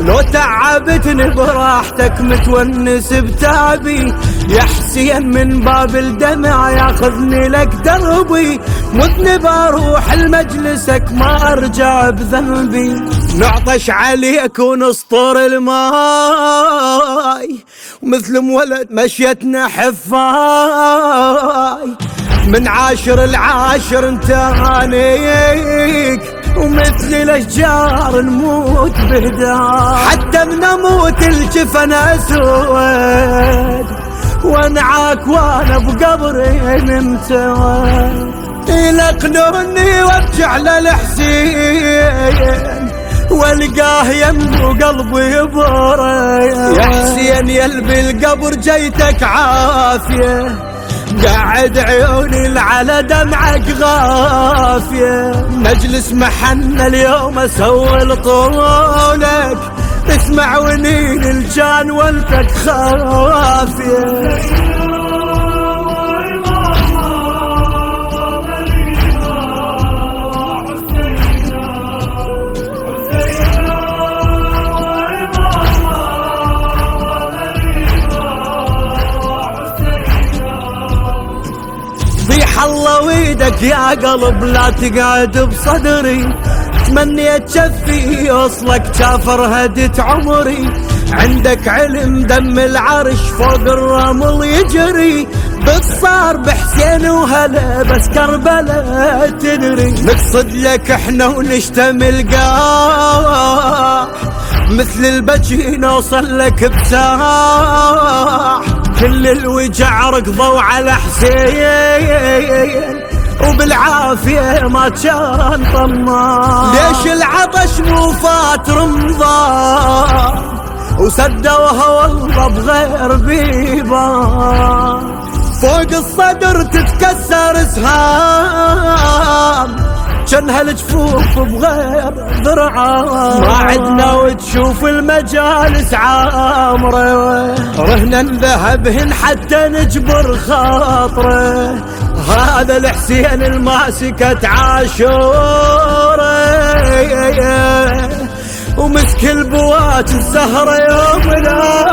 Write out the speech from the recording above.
لو تعبتني براحتك متونس بتعبي يا حسين من باب الدمع ياخذني لك دربي. مذنب أروح لمجلسك ما أرجع بذنبي. نعطش عليك ونسطر الماي مثل مولد مشيتنا حفاي. من عاشر العاشر انت هانيك ومثل الأشجار نموت بهداء حتى من أموت الجفن أسود وأنعاك وأنا بقبري نمتوى يلقنوني وأرجع للحسين والقاه يمو قلبي بوري. يا حسين يلبي القبر جيتك عافية. قاعد عيوني على دمعك غافية. مجلس محن اليوم أسوي لطولك. اسمع ونين الجان والتك خافية. الله ويدك يا قلب لا تقعد بصدري. تمنيت شفي يوصلك كافر هدت عمري. عندك علم دم العرش فوق الرمل يجري. بتصار بحسين وهلا بس كربلاء تدري. نقصد لك إحنا ونشتمل قاح مثل البجي نوصل لك بساح كل الوجع ركضوا على حسين وبالعافية ما كان طمان ليش العطش مو فات رمضان؟ وسدوها والله بغير بيبان. فوق الصدر تتكسر سهام كان هالجفوف بغير ذرعان ما عدنا وتشوف المجالس عامرة. رهنا ذهبهن حتى نجبر خاطرة. هذا الحسين الماسكة عاشورة. ومسك البوات الزهرة يوم الآخر